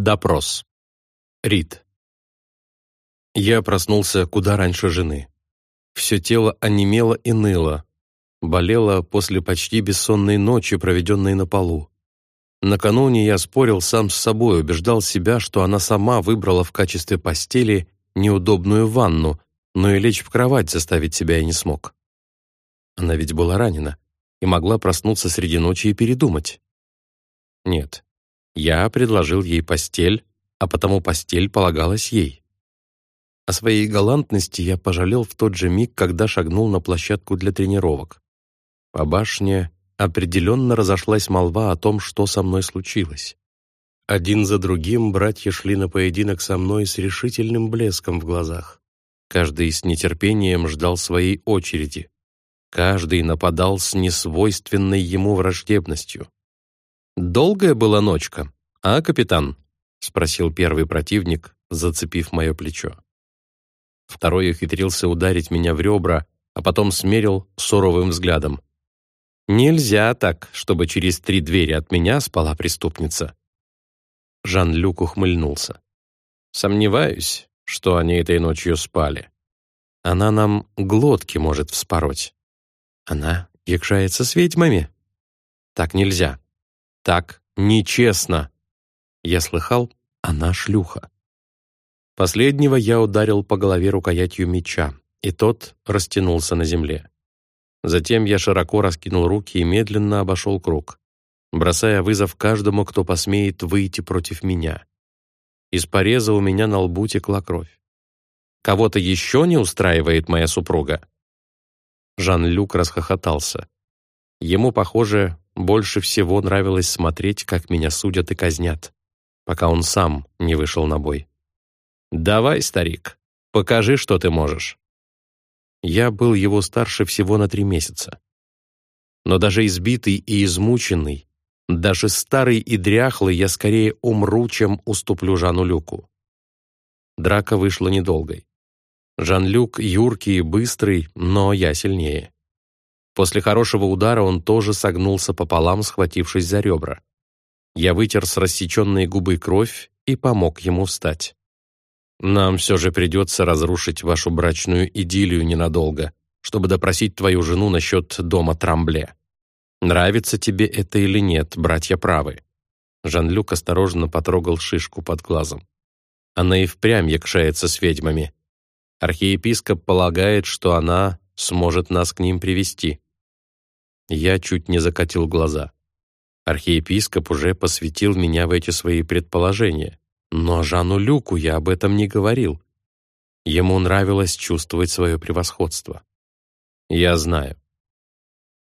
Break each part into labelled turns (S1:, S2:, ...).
S1: Допрос. Рид. Я проснулся куда раньше жены. Все тело онемело и ныло. Болело после почти бессонной ночи, проведенной на полу. Накануне я спорил сам с собой, убеждал себя, что она сама выбрала в качестве постели неудобную ванну, но и лечь в кровать заставить себя я не смог. Она ведь была ранена и могла проснуться среди ночи и передумать. Нет, я предложил ей постель, а потому постель полагалась ей. О своей галантности я пожалел в тот же миг, когда шагнул на площадку для тренировок. По башне определенно разошлась молва о том, что со мной случилось. Один за другим братья шли на поединок со мной с решительным блеском в глазах. Каждый с нетерпением ждал своей очереди. Каждый нападал с несвойственной ему враждебностью. «Долгая была ночка, а, капитан?» — спросил первый противник, зацепив мое плечо. Второй ухитрился ударить меня в ребра, а потом смерил суровым взглядом. «Нельзя так, чтобы через три двери от меня спала преступница». Жан-Люк ухмыльнулся. «Сомневаюсь, что они этой ночью спали. Она нам глотки может вспороть. Она якшается с ведьмами. Так нельзя. Так нечестно. Я слыхал, она шлюха. Последнего я ударил по голове рукоятью меча, и тот растянулся на земле. Затем я широко раскинул руки и медленно обошел круг, бросая вызов каждому, кто посмеет выйти против меня. Из пореза у меня на лбу текла кровь. «Кого-то еще не устраивает моя супруга?» Жан-Люк расхохотался. Ему, похоже, больше всего нравилось смотреть, как меня судят и казнят, пока он сам не вышел на бой. «Давай, старик, покажи, что ты можешь». Я был его старше всего на три месяца. Но даже избитый и измученный, даже старый и дряхлый, я скорее умру, чем уступлю Жану Люку. Драка вышла недолгой. Жан-Люк юркий и быстрый, но я сильнее. После хорошего удара он тоже согнулся пополам, схватившись за ребра. Я вытер с рассеченной губы кровь и помог ему встать. «Нам все же придется разрушить вашу брачную идиллию ненадолго, чтобы допросить твою жену насчет дома Трамбле. Нравится тебе это или нет, братья правы». Жан-Люк осторожно потрогал шишку под глазом. Она и впрямь якшается с ведьмами. Архиепископ полагает, что она сможет нас к ним привести. Я чуть не закатил глаза. Архиепископ уже посвятил меня в эти свои предположения. Но Жану Люку я об этом не говорил. Ему нравилось чувствовать свое превосходство. Я знаю.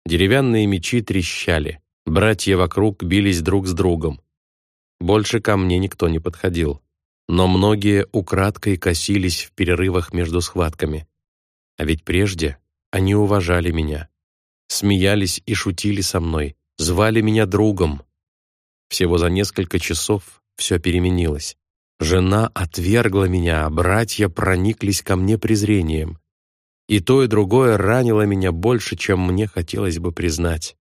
S1: Деревянные мечи трещали. Братья вокруг бились друг с другом. Больше ко мне никто не подходил. Но многие украдкой косились в перерывах между схватками. А ведь прежде они уважали меня смеялись и шутили со мной, звали меня другом. Всего за несколько часов все переменилось. Жена отвергла меня, а братья прониклись ко мне презрением. И то, и другое ранило меня больше, чем мне хотелось бы признать.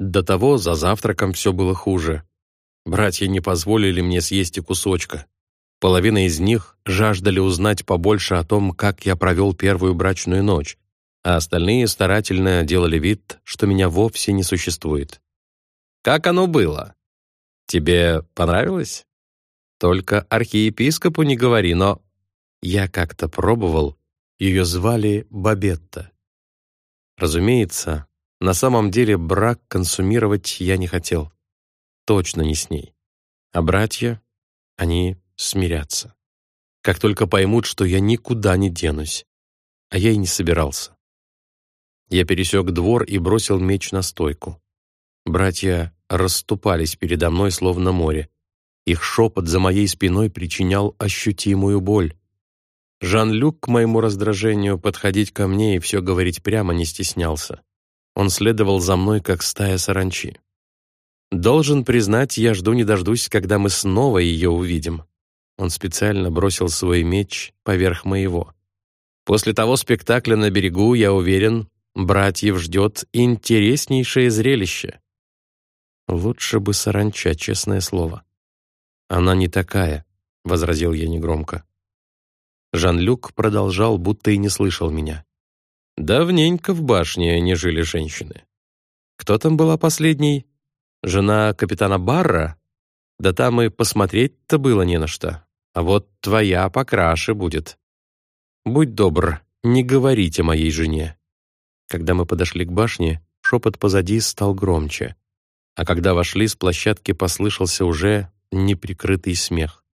S1: До того за завтраком все было хуже. Братья не позволили мне съесть и кусочка. Половина из них жаждали узнать побольше о том, как я провел первую брачную ночь, а остальные старательно делали вид, что меня вовсе не существует. «Как оно было? Тебе понравилось?» «Только архиепископу не говори, но...» Я как-то пробовал, ее звали Бабетта. Разумеется, на самом деле брак консумировать я не хотел. Точно не с ней. А братья, они смирятся. Как только поймут, что я никуда не денусь. А я и не собирался. Я пересек двор и бросил меч на стойку. Братья расступались передо мной, словно море. Их шепот за моей спиной причинял ощутимую боль. Жан-Люк, к моему раздражению, подходить ко мне и все говорить прямо не стеснялся. Он следовал за мной, как стая саранчи. Должен признать, я жду не дождусь, когда мы снова ее увидим. Он специально бросил свой меч поверх моего. После того спектакля на берегу, я уверен, Братьев ждет интереснейшее зрелище. Лучше бы саранча, честное слово. «Она не такая», — возразил я негромко. Жан-Люк продолжал, будто и не слышал меня. «Давненько в башне не жили женщины. Кто там была последней? Жена капитана Барра? Да там и посмотреть-то было не на что. А вот твоя покраше будет. Будь добр, не говорите моей жене». Когда мы подошли к башне, шепот позади стал громче, а когда вошли, с площадки послышался уже неприкрытый смех.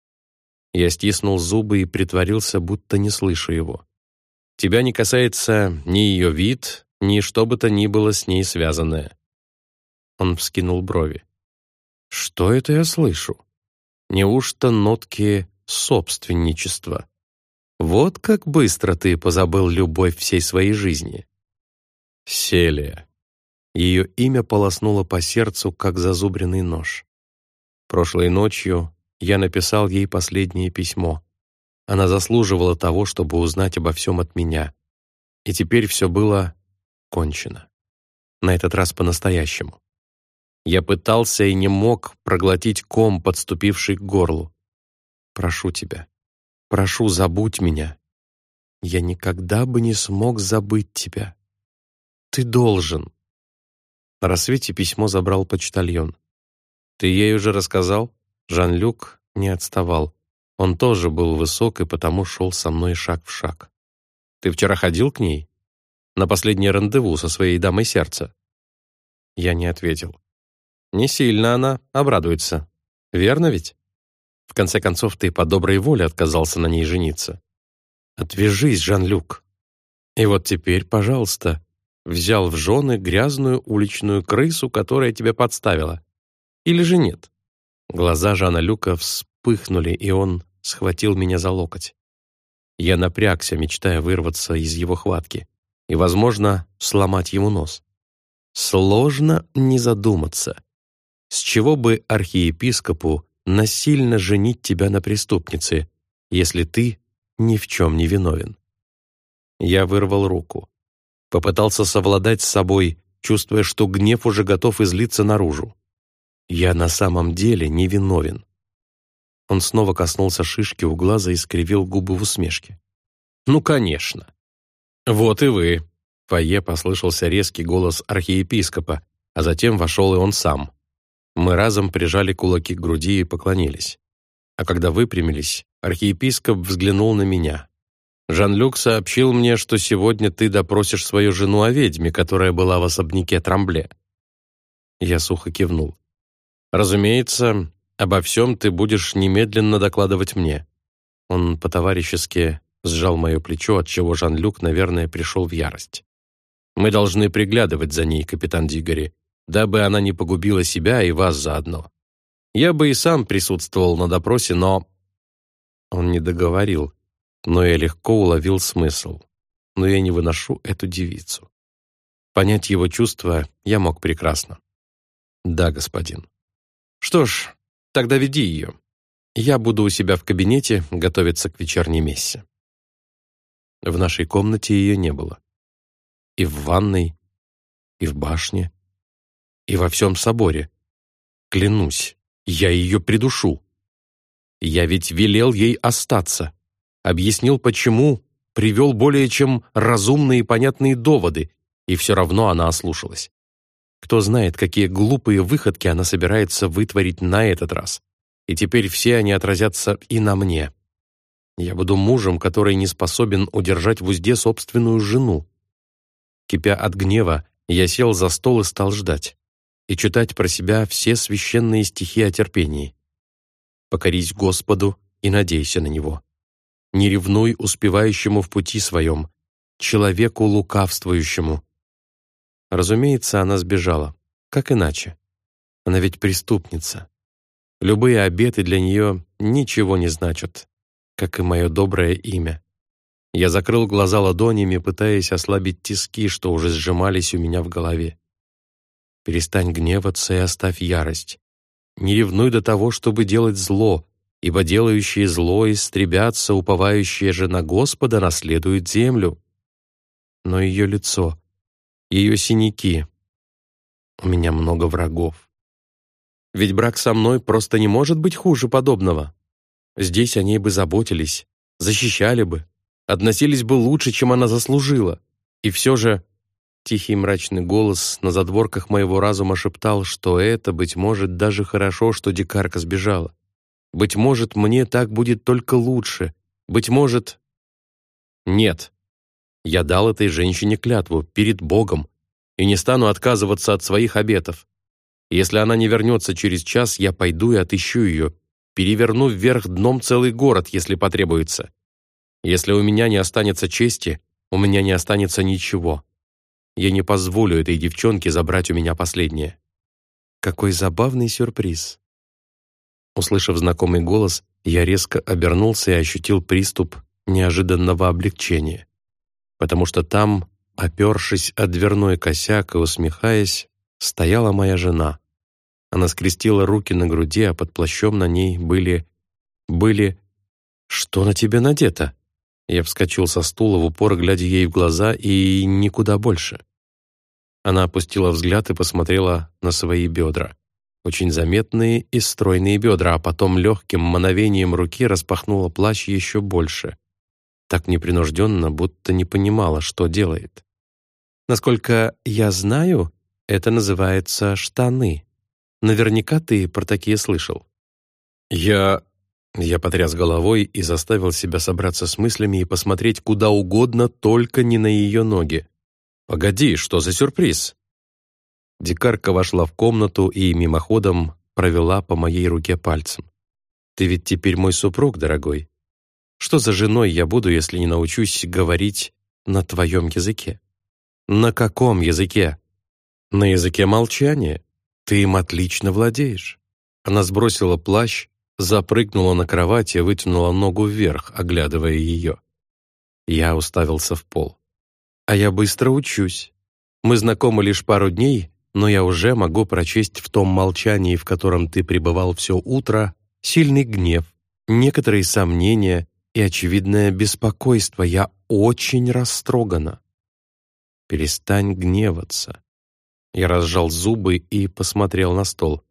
S1: Я стиснул зубы и притворился, будто не слышу его. «Тебя не касается ни ее вид, ни что бы то ни было с ней связанное». Он вскинул брови. «Что это я слышу? Неужто нотки собственничества? Вот как быстро ты позабыл любовь всей своей жизни». Селия. Ее имя полоснуло по сердцу, как зазубренный нож. Прошлой ночью я написал ей последнее письмо. Она заслуживала того, чтобы узнать обо всем от меня. И теперь все было кончено. На этот раз по-настоящему. Я пытался и не мог проглотить ком, подступивший к горлу. «Прошу тебя, прошу, забудь меня. Я никогда бы не смог забыть тебя. Ты должен». На рассвете письмо забрал почтальон. «Ты ей уже рассказал?» Жан-Люк не отставал. Он тоже был высок и потому шел со мной шаг в шаг. «Ты вчера ходил к ней? На последнее рандеву со своей дамой сердца?» Я не ответил. «Не сильно она обрадуется. Верно ведь? В конце концов, ты по доброй воле отказался на ней жениться. Отвяжись, Жан-Люк. И вот теперь, пожалуйста, взял в жены грязную уличную крысу, которая тебя подставила. Или же нет?» Глаза Жана Люка вспыхнули, и он схватил меня за локоть. Я напрягся, мечтая вырваться из его хватки и, возможно, сломать ему нос. Сложно не задуматься. С чего бы архиепископу насильно женить тебя на преступнице, если ты ни в чем не виновен? Я вырвал руку. Попытался совладать с собой, чувствуя, что гнев уже готов излиться наружу. Я на самом деле не виновен. Он снова коснулся шишки у глаза и скривил губы в усмешке. «Ну, конечно!» «Вот и вы!» В фойе послышался резкий голос архиепископа, а затем вошел и он сам. Мы разом прижали кулаки к груди и поклонились. А когда выпрямились, архиепископ взглянул на меня. «Жан-Люк сообщил мне, что сегодня ты допросишь свою жену о ведьме, которая была в особняке Трамбле». Я сухо кивнул. Разумеется, обо всем ты будешь немедленно докладывать мне». Он по-товарищески сжал мое плечо, отчего Жан-Люк, наверное, пришел в ярость. «Мы должны приглядывать за ней, капитан Дигори, дабы она не погубила себя и вас заодно. Я бы и сам присутствовал на допросе, но...» Он не договорил, но я легко уловил смысл. Но я не выношу эту девицу. Понять его чувства я мог прекрасно. «Да, господин». Что ж, тогда веди ее. Я буду у себя в кабинете готовиться к вечерней мессе. В нашей комнате ее не было. И в ванной, и в башне, и во всем соборе. Клянусь, я ее придушу. Я ведь велел ей остаться. Объяснил, почему, привел более чем разумные и понятные доводы, и все равно она ослушалась. Кто знает, какие глупые выходки она собирается вытворить на этот раз. И теперь все они отразятся и на мне. Я буду мужем, который не способен удержать в узде собственную жену. Кипя от гнева, я сел за стол и стал ждать. И читать про себя все священные стихи о терпении. «Покорись Господу и надейся на Него. Не ревнуй успевающему в пути своем, человеку лукавствующему, Разумеется, она сбежала. Как иначе? Она ведь преступница. Любые обеты для нее ничего не значат, как и мое доброе имя. Я закрыл глаза ладонями, пытаясь ослабить тиски, что уже сжимались у меня в голове. Перестань гневаться и оставь ярость. Не ревнуй до того, чтобы делать зло, ибо делающие зло истребятся, уповающие же на Господа наследуют землю. Но ее лицо, ее синяки. У меня много врагов. Ведь брак со мной просто не может быть хуже подобного. Здесь о ней бы заботились, защищали бы, относились бы лучше, чем она заслужила. И все же тихий мрачный голос на задворках моего разума шептал, что это, быть может, даже хорошо, что дикарка сбежала. Быть может, мне так будет только лучше. Быть может... Нет. Я дал этой женщине клятву перед Богом и не стану отказываться от своих обетов. Если она не вернется через час, я пойду и отыщу ее, переверну вверх дном целый город, если потребуется. Если у меня не останется чести, у меня не останется ничего. Я не позволю этой девчонке забрать у меня последнее. Какой забавный сюрприз. Услышав знакомый голос, я резко обернулся и ощутил приступ неожиданного облегчения. Потому что там, опершись о дверной косяк и усмехаясь, стояла моя жена. Она скрестила руки на груди, а под плащом на ней были... были... «Что на тебе надето?» Я вскочил со стула в упор, глядя ей в глаза, и никуда больше. Она опустила взгляд и посмотрела на свои бедра. Очень заметные и стройные бедра, а потом легким мановением руки распахнула плащ еще больше. Так непринужденно, будто не понимала, что делает. «Насколько я знаю, это называется штаны. Наверняка ты про такие слышал». «Я я потряс головой и заставил себя собраться с мыслями и посмотреть куда угодно, только не на ее ноги. «Погоди, что за сюрприз?» Дикарка вошла в комнату и мимоходом провела по моей руке пальцем. «Ты ведь теперь мой супруг, дорогой. Что за женой я буду, если не научусь говорить на твоем языке?» «На каком языке?» «На языке молчания. Ты им отлично владеешь». Она сбросила плащ, запрыгнула на кровати и вытянула ногу вверх, оглядывая ее. Я уставился в пол. «А я быстро учусь. Мы знакомы лишь пару дней, но я уже могу прочесть в том молчании, в котором ты пребывал все утро, сильный гнев, некоторые сомнения и очевидное беспокойство. Я очень растрогана. Перестань гневаться». Я разжал зубы и посмотрел на стол.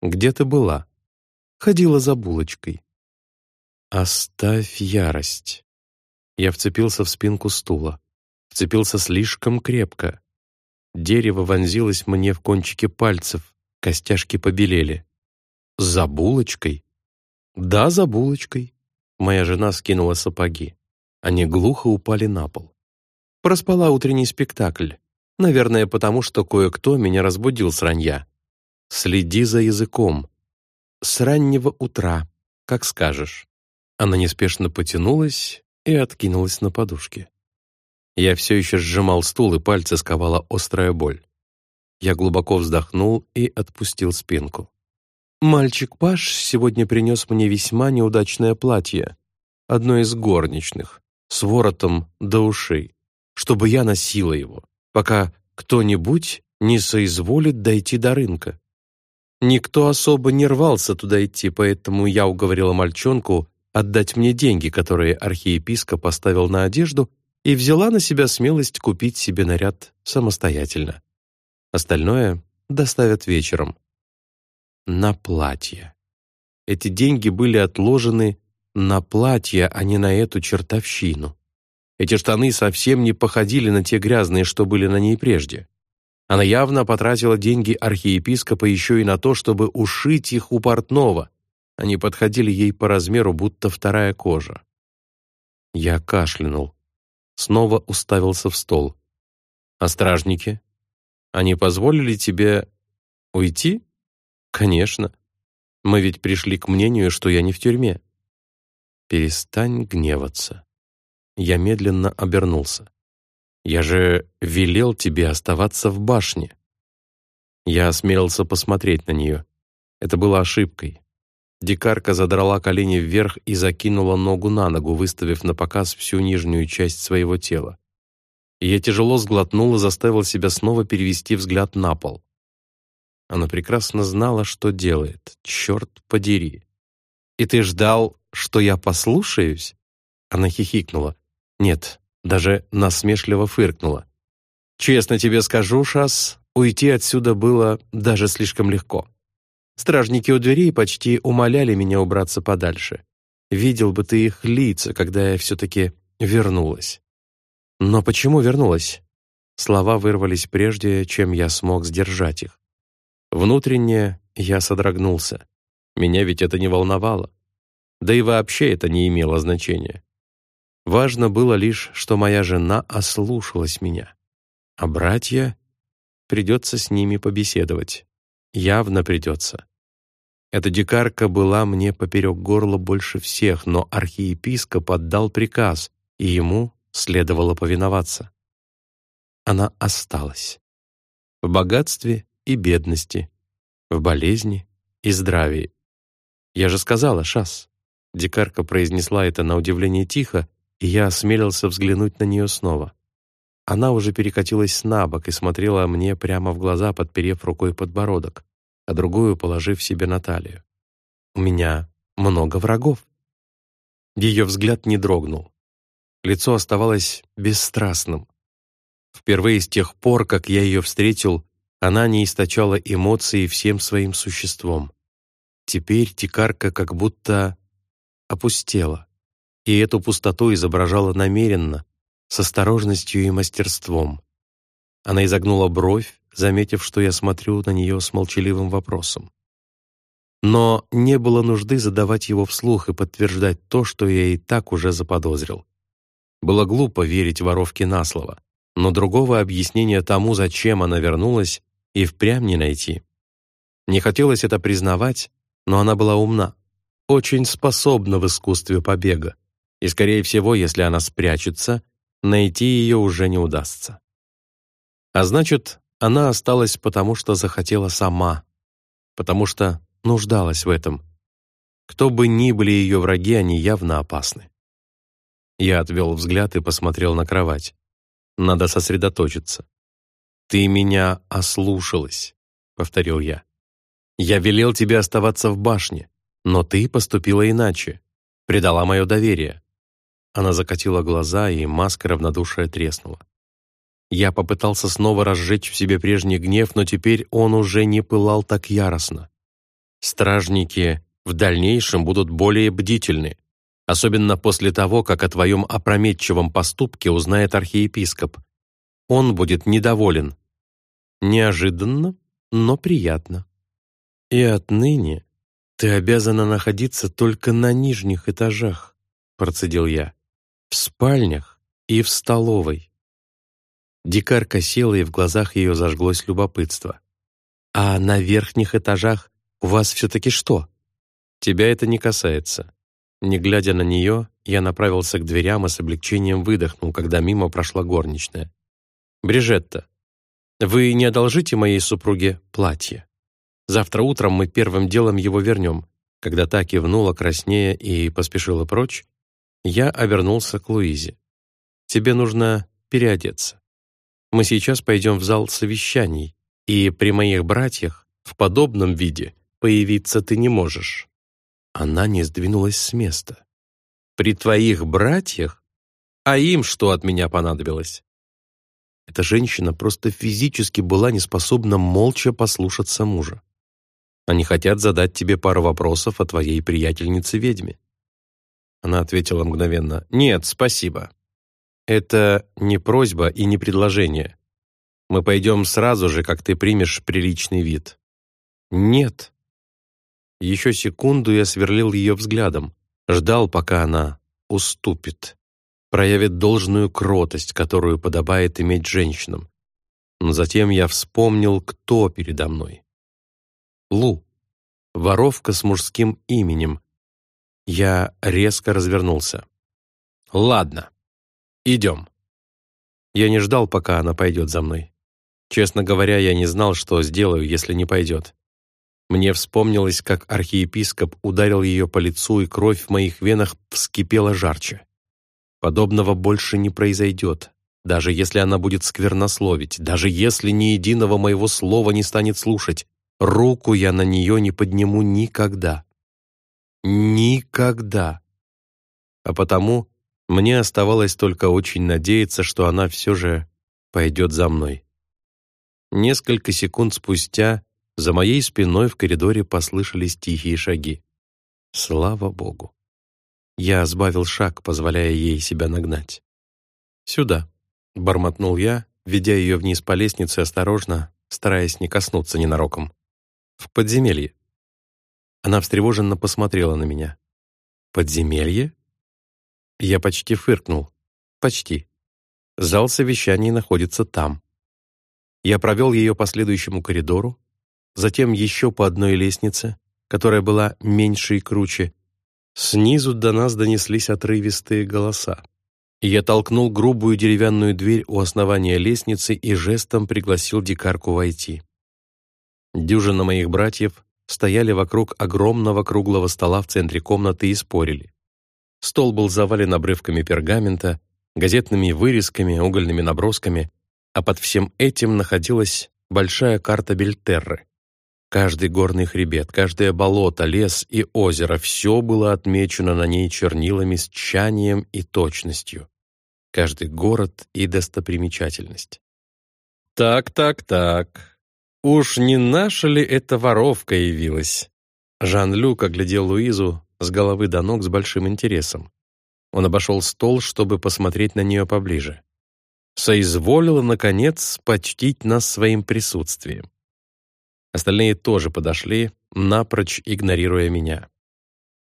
S1: «Где ты была?» ходила за булочкой. «Оставь ярость». Я вцепился в спинку стула. Вцепился слишком крепко. Дерево вонзилось мне в кончики пальцев, костяшки побелели. «За булочкой?» «Да, за булочкой». Моя жена скинула сапоги. Они глухо упали на пол. Проспала утренний спектакль. Наверное, потому что кое-кто меня разбудил с ранья. «Следи за языком», «С раннего утра, как скажешь». Она неспешно потянулась и откинулась на подушке. Я все еще сжимал стул, и пальцы сковала острая боль. Я глубоко вздохнул и отпустил спинку. «Мальчик Паш сегодня принес мне весьма неудачное платье, одно из горничных, с воротом до ушей, чтобы я носила его, пока кто-нибудь не соизволит дойти до рынка. Никто особо не рвался туда идти, поэтому я уговорила мальчонку отдать мне деньги, которые архиепископ поставил на одежду, и взяла на себя смелость купить себе наряд самостоятельно. Остальное доставят вечером. На платье. Эти деньги были отложены на платье, а не на эту чертовщину. Эти штаны совсем не походили на те грязные, что были на ней прежде. Она явно потратила деньги архиепископа еще и на то, чтобы ушить их у портного. Они подходили ей по размеру, будто вторая кожа. Я кашлянул. Снова уставился в стол. «А стражники? Они позволили тебе уйти?» «Конечно. Мы ведь пришли к мнению, что я не в тюрьме». «Перестань гневаться». Я медленно обернулся. Я же велел тебе оставаться в башне». Я осмелился посмотреть на нее. Это было ошибкой. Дикарка задрала колени вверх и закинула ногу на ногу, выставив на показ всю нижнюю часть своего тела. я тяжело сглотнул и заставил себя снова перевести взгляд на пол. Она прекрасно знала, что делает. Черт подери. «И ты ждал, что я послушаюсь?» Она хихикнула. «Нет, даже насмешливо фыркнула. «Честно тебе скажу, Шас, уйти отсюда было даже слишком легко. Стражники у дверей почти умоляли меня убраться подальше. Видел бы ты их лица, когда я все-таки вернулась. Но почему вернулась? Слова вырвались прежде, чем я смог сдержать их. Внутренне я содрогнулся. Меня ведь это не волновало. Да и вообще это не имело значения. Важно было лишь, что моя жена ослушалась меня. А братья... Придется с ними побеседовать. Явно придется. Эта дикарка была мне поперек горла больше всех, но архиепископ отдал приказ, и ему следовало повиноваться. Она осталась. В богатстве и бедности, в болезни и здравии. «Я же сказала, Шас!» Дикарка произнесла это на удивление тихо, и я осмелился взглянуть на нее снова. Она уже перекатилась на бок и смотрела мне прямо в глаза, подперев рукой подбородок, а другую положив себе на талию. «У меня много врагов». Ее взгляд не дрогнул. Лицо оставалось бесстрастным. Впервые с тех пор, как я ее встретил, она не источала эмоции всем своим существом. Теперь тикарка как будто опустела, и эту пустоту изображала намеренно, с осторожностью и мастерством. Она изогнула бровь, заметив, что я смотрю на нее с молчаливым вопросом. Но не было нужды задавать его вслух и подтверждать то, что я и так уже заподозрил. Было глупо верить воровке на слово, но другого объяснения тому, зачем она вернулась, и впрямь не найти. Не хотелось это признавать, но она была умна, очень способна в искусстве побега, и, скорее всего, если она спрячется, найти ее уже не удастся. А значит, она осталась потому, что захотела сама, потому что нуждалась в этом. Кто бы ни были ее враги, они явно опасны. Я отвел взгляд и посмотрел на кровать. Надо сосредоточиться. «Ты меня ослушалась», — повторил я. Я велел тебе оставаться в башне, но ты поступила иначе, предала мое доверие». Она закатила глаза, и маска равнодушия треснула. Я попытался снова разжечь в себе прежний гнев, но теперь он уже не пылал так яростно. Стражники в дальнейшем будут более бдительны, особенно после того, как о твоем опрометчивом поступке узнает архиепископ. Он будет недоволен. Неожиданно, но приятно. «И отныне ты обязана находиться только на нижних этажах», процедил я, «в спальнях и в столовой». Дикарка села, и в глазах ее зажглось любопытство. «А на верхних этажах у вас все-таки что?» «Тебя это не касается». Не глядя на нее, я направился к дверям и с облегчением выдохнул, когда мимо прошла горничная. «Брижетта, вы не одолжите моей супруге платье?» Завтра утром мы первым делом его вернем». Когда та кивнула краснее и поспешила прочь, я обернулся к Луизе. «Тебе нужно переодеться. Мы сейчас пойдем в зал совещаний, и при моих братьях в подобном виде появиться ты не можешь». Она не сдвинулась с места. «При твоих братьях? А им что от меня понадобилось?» Эта женщина просто физически была не способна молча послушаться мужа. Они хотят задать тебе пару вопросов о твоей приятельнице-ведьме». Она ответила мгновенно. «Нет, спасибо. Это не просьба и не предложение. Мы пойдем сразу же, как ты примешь приличный вид». «Нет». Еще секунду я сверлил ее взглядом, ждал, пока она уступит, проявит должную кротость, которую подобает иметь женщинам. Но затем я вспомнил, кто передо мной. Лу. Воровка с мужским именем. Я резко развернулся. «Ладно, идем». Я не ждал, пока она пойдет за мной. Честно говоря, я не знал, что сделаю, если не пойдет. Мне вспомнилось, как архиепископ ударил ее по лицу, и кровь в моих венах вскипела жарче. Подобного больше не произойдет, даже если она будет сквернословить, даже если ни единого моего слова не станет слушать. Руку я на нее не подниму никогда. Никогда. А потому мне оставалось только очень надеяться, что она все же пойдет за мной. Несколько секунд спустя За моей спиной в коридоре послышались тихие шаги. Слава богу. Я сбавил шаг, позволяя ей себя нагнать. «Сюда», — бормотнул я, ведя ее вниз по лестнице осторожно, стараясь не коснуться ненароком. «В подземелье». Она встревоженно посмотрела на меня. «Подземелье?» Я почти фыркнул. «Почти. Зал совещаний находится там». Я провел ее по следующему коридору, затем еще по одной лестнице, которая была меньше и круче. Снизу до нас донеслись отрывистые голоса. Я толкнул грубую деревянную дверь у основания лестницы и жестом пригласил дикарку войти. Дюжина моих братьев стояли вокруг огромного круглого стола в центре комнаты и спорили. Стол был завален обрывками пергамента, газетными вырезками, угольными набросками, а под всем этим находилась большая карта Бельтерры. Каждый горный хребет, каждое болото, лес и озеро — все было отмечено на ней чернилами с тщанием и точностью. Каждый город и достопримечательность. «Так, так, так. Уж не наша ли эта воровка явилась?» Жан-Люк оглядел Луизу с головы до ног с большим интересом. Он обошел стол, чтобы посмотреть на нее поближе. Соизволила, наконец, почтить нас своим присутствием. Остальные тоже подошли, напрочь игнорируя меня.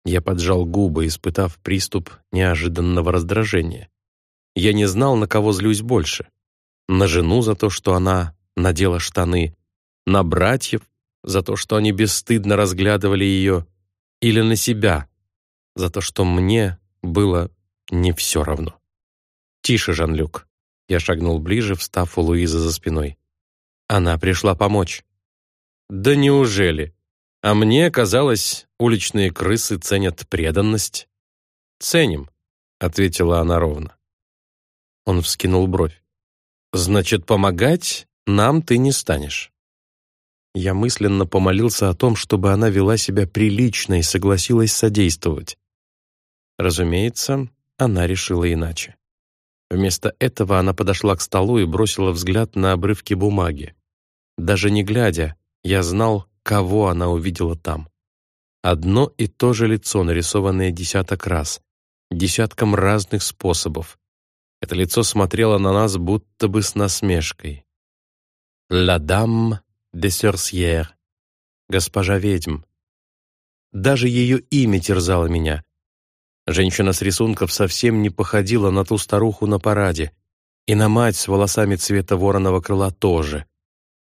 S1: Я поджал губы, испытав приступ неожиданного раздражения. Я не знал, на кого злюсь больше. На жену за то, что она надела штаны, на братьев за то, что они бесстыдно разглядывали ее, или на себя за то, что мне было не все равно. «Тише, Жан-Люк!» Я шагнул ближе, встав у Луизы за спиной. Она пришла помочь. Да неужели? А мне казалось, уличные крысы ценят преданность. Ценим, ответила она ровно. Он вскинул бровь. Значит, помогать нам ты не станешь. Я мысленно помолился о том, чтобы она вела себя прилично и согласилась содействовать. Разумеется, она решила иначе. Вместо этого она подошла к столу и бросила взгляд на обрывки бумаги. Даже не глядя, я знал, кого она увидела там. Одно и то же лицо, нарисованное десяток раз, десятком разных способов. Это лицо смотрело на нас будто бы с насмешкой. «La sorcière» — «Госпожа ведьм». Даже ее имя терзало меня. Женщина с рисунков совсем не походила на ту старуху на параде, и на мать с волосами цвета вороного крыла тоже.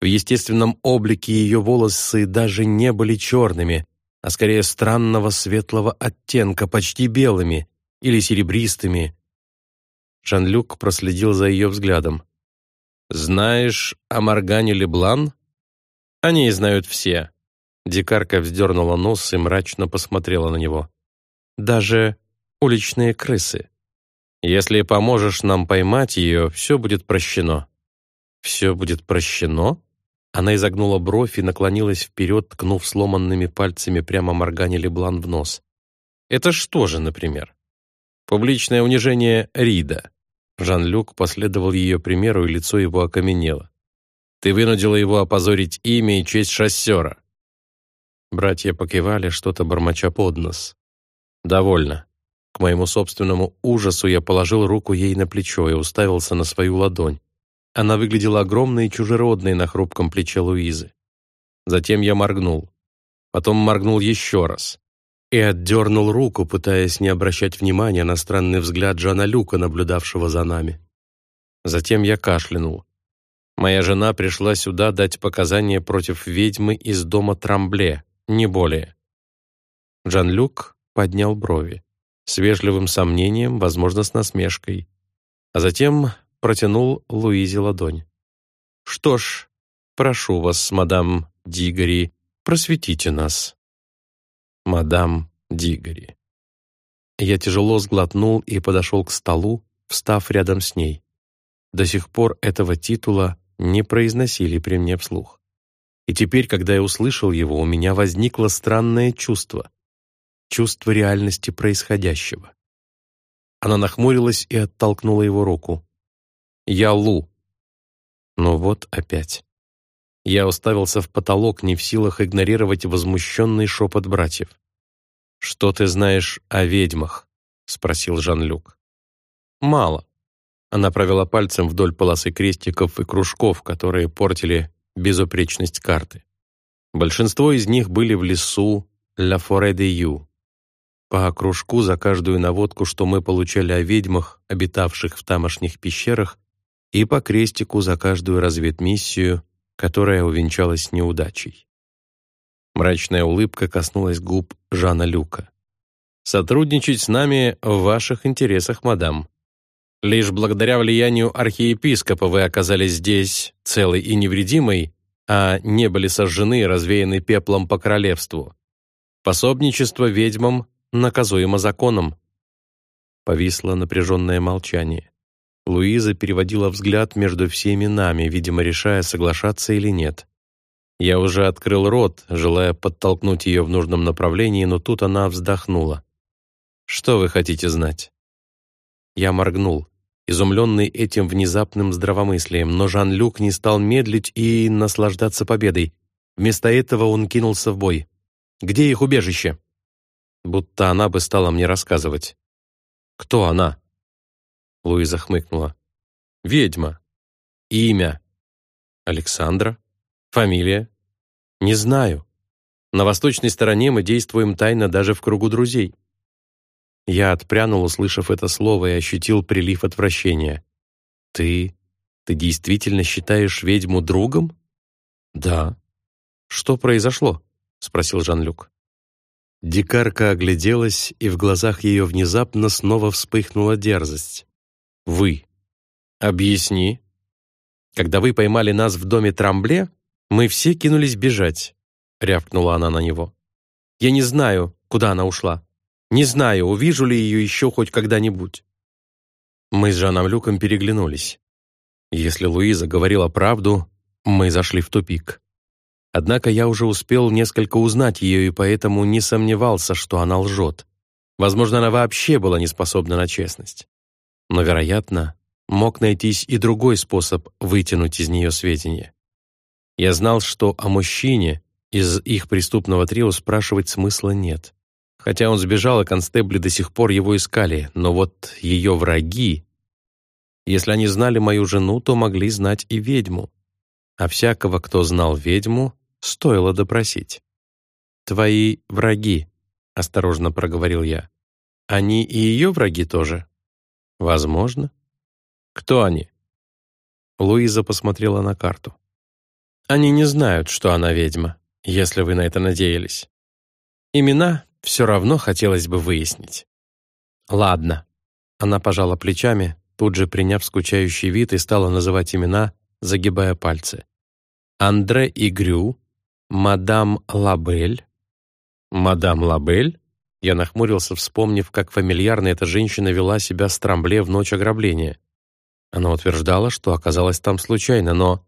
S1: В естественном облике ее волосы даже не были черными, а скорее странного светлого оттенка, почти белыми или серебристыми. Жан-Люк проследил за ее взглядом. «Знаешь о Моргане Леблан?» «О ней знают все». Дикарка вздернула нос и мрачно посмотрела на него. «Даже уличные крысы. Если поможешь нам поймать ее, все будет прощено». «Все будет прощено?» Она изогнула бровь и наклонилась вперед, ткнув сломанными пальцами прямо Моргане Леблан в нос. «Это что же, например?» «Публичное унижение Рида». Жан-Люк последовал ее примеру, и лицо его окаменело. «Ты вынудила его опозорить имя и честь шоссера». Братья покивали, что-то бормоча под нос. «Довольно». К моему собственному ужасу я положил руку ей на плечо и уставился на свою ладонь. Она выглядела огромной и чужеродной на хрупком плече Луизы. Затем я моргнул. Потом моргнул еще раз. И отдернул руку, пытаясь не обращать внимания на странный взгляд Жана Люка, наблюдавшего за нами. Затем я кашлянул. Моя жена пришла сюда дать показания против ведьмы из дома Трамбле, не более. Жан-Люк поднял брови. С вежливым сомнением, возможно, с насмешкой. А затем протянул Луизе ладонь. «Что ж, прошу вас, мадам Дигори, просветите нас». «Мадам Дигори». Я тяжело сглотнул и подошел к столу, встав рядом с ней. До сих пор этого титула не произносили при мне вслух. И теперь, когда я услышал его, у меня возникло странное чувство. Чувство реальности происходящего. Она нахмурилась и оттолкнула его руку. Я Лу. Ну вот опять. Я уставился в потолок, не в силах игнорировать возмущенный шепот братьев. «Что ты знаешь о ведьмах?» — спросил Жан-Люк. «Мало». Она провела пальцем вдоль полосы крестиков и кружков, которые портили безупречность карты. Большинство из них были в лесу Ла Форе де Ю. По кружку за каждую наводку, что мы получали о ведьмах, обитавших в тамошних пещерах, и по крестику за каждую разведмиссию, которая увенчалась неудачей. Мрачная улыбка коснулась губ Жана Люка. «Сотрудничать с нами в ваших интересах, мадам. Лишь благодаря влиянию архиепископа вы оказались здесь целой и невредимой, а не были сожжены и развеяны пеплом по королевству. Пособничество ведьмам наказуемо законом». Повисло напряженное молчание. Луиза переводила взгляд между всеми нами, видимо, решая, соглашаться или нет. Я уже открыл рот, желая подтолкнуть ее в нужном направлении, но тут она вздохнула. «Что вы хотите знать?» Я моргнул, изумленный этим внезапным здравомыслием, но Жан-Люк не стал медлить и наслаждаться победой. Вместо этого он кинулся в бой. «Где их убежище?» Будто она бы стала мне рассказывать. «Кто она?» Луиза хмыкнула. «Ведьма. Имя. Александра. Фамилия. Не знаю. На восточной стороне мы действуем тайно даже в кругу друзей». Я отпрянул, услышав это слово, и ощутил прилив отвращения. «Ты... ты действительно считаешь ведьму другом?» «Да». «Что произошло?» — спросил Жан-Люк. Дикарка огляделась, и в глазах ее внезапно снова вспыхнула дерзость. Вы. Объясни. Когда вы поймали нас в доме Трамбле, мы все кинулись бежать, рявкнула она на него. Я не знаю, куда она ушла. Не знаю, увижу ли ее еще хоть когда-нибудь. Мы с Жаном Люком переглянулись. Если Луиза говорила правду, мы зашли в тупик. Однако я уже успел несколько узнать ее и поэтому не сомневался, что она лжет. Возможно, она вообще была не способна на честность. Но, вероятно, мог найтись и другой способ вытянуть из нее сведения. Я знал, что о мужчине из их преступного трио спрашивать смысла нет. Хотя он сбежал, и констебли до сих пор его искали, но вот ее враги... Если они знали мою жену, то могли знать и ведьму. А всякого, кто знал ведьму, стоило допросить. «Твои враги», — осторожно проговорил я. «Они и ее враги тоже?» Возможно. Кто они? Луиза посмотрела на карту. Они не знают, что она ведьма, если вы на это надеялись. Имена все равно хотелось бы выяснить. Ладно. Она пожала плечами, тут же приняв скучающий вид и стала называть имена, загибая пальцы. Андре Игрю, мадам Лабель. Мадам Лабель? Я нахмурился, вспомнив, как фамильярно эта женщина вела себя с Трамбле в ночь ограбления. Она утверждала, что оказалась там случайно, но...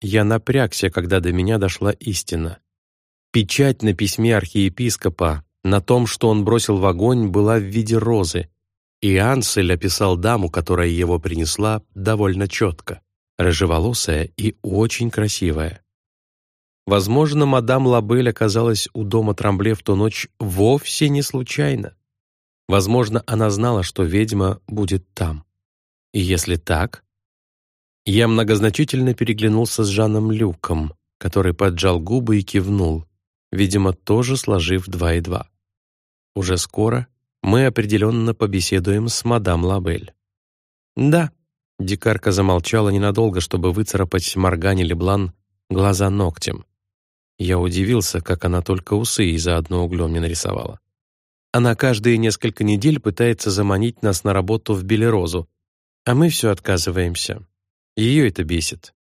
S1: Я напрягся, когда до меня дошла истина. Печать на письме архиепископа, на том, что он бросил в огонь, была в виде розы, и Ансель описал даму, которая его принесла, довольно четко, рыжеволосая и очень красивая. Возможно, мадам Лабель оказалась у дома Трамбле в ту ночь вовсе не случайно. Возможно, она знала, что ведьма будет там. И если так... Я многозначительно переглянулся с Жаном Люком, который поджал губы и кивнул, видимо, тоже сложив два и два. Уже скоро мы определенно побеседуем с мадам Лабель. «Да», — дикарка замолчала ненадолго, чтобы выцарапать Моргане Леблан глаза ногтем. Я удивился, как она только усы и заодно углем не нарисовала. Она каждые несколько недель пытается заманить нас на работу в Белерозу, а мы все отказываемся. Ее это бесит.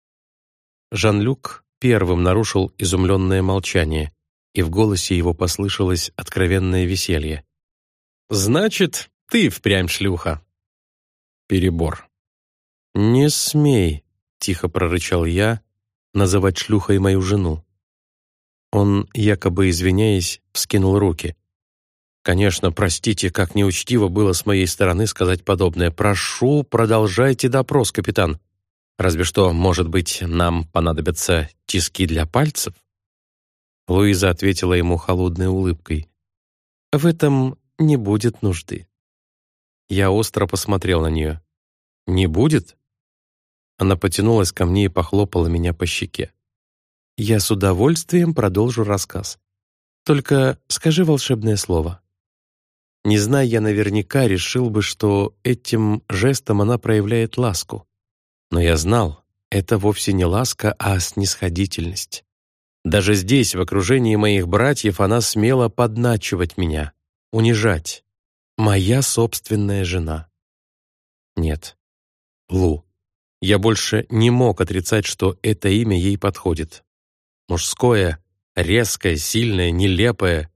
S1: Жан-Люк первым нарушил изумленное молчание, и в голосе его послышалось откровенное веселье. «Значит, ты впрямь шлюха». Перебор. «Не смей», — тихо прорычал я, — «называть шлюхой мою жену. Он, якобы извиняясь, вскинул руки. «Конечно, простите, как неучтиво было с моей стороны сказать подобное. Прошу, продолжайте допрос, капитан. Разве что, может быть, нам понадобятся тиски для пальцев?» Луиза ответила ему холодной улыбкой. «В этом не будет нужды». Я остро посмотрел на нее. «Не будет?» Она потянулась ко мне и похлопала меня по щеке. «Я с удовольствием продолжу рассказ. Только скажи волшебное слово». Не зная я наверняка, решил бы, что этим жестом она проявляет ласку. Но я знал, это вовсе не ласка, а снисходительность. Даже здесь, в окружении моих братьев, она смела подначивать меня, унижать. Моя собственная жена. Нет. Лу. Я больше не мог отрицать, что это имя ей подходит. Мужское, резкое, сильное, нелепое.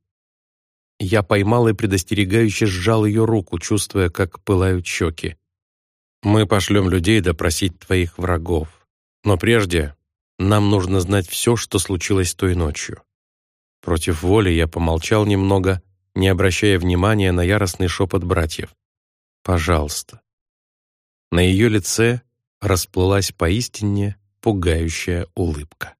S1: Я поймал и предостерегающе сжал ее руку, чувствуя, как пылают щеки. «Мы пошлем людей допросить твоих врагов. Но прежде нам нужно знать все, что случилось той ночью». Против воли я помолчал немного, не обращая внимания на яростный шепот братьев. «Пожалуйста». На ее лице расплылась поистине пугающая улыбка.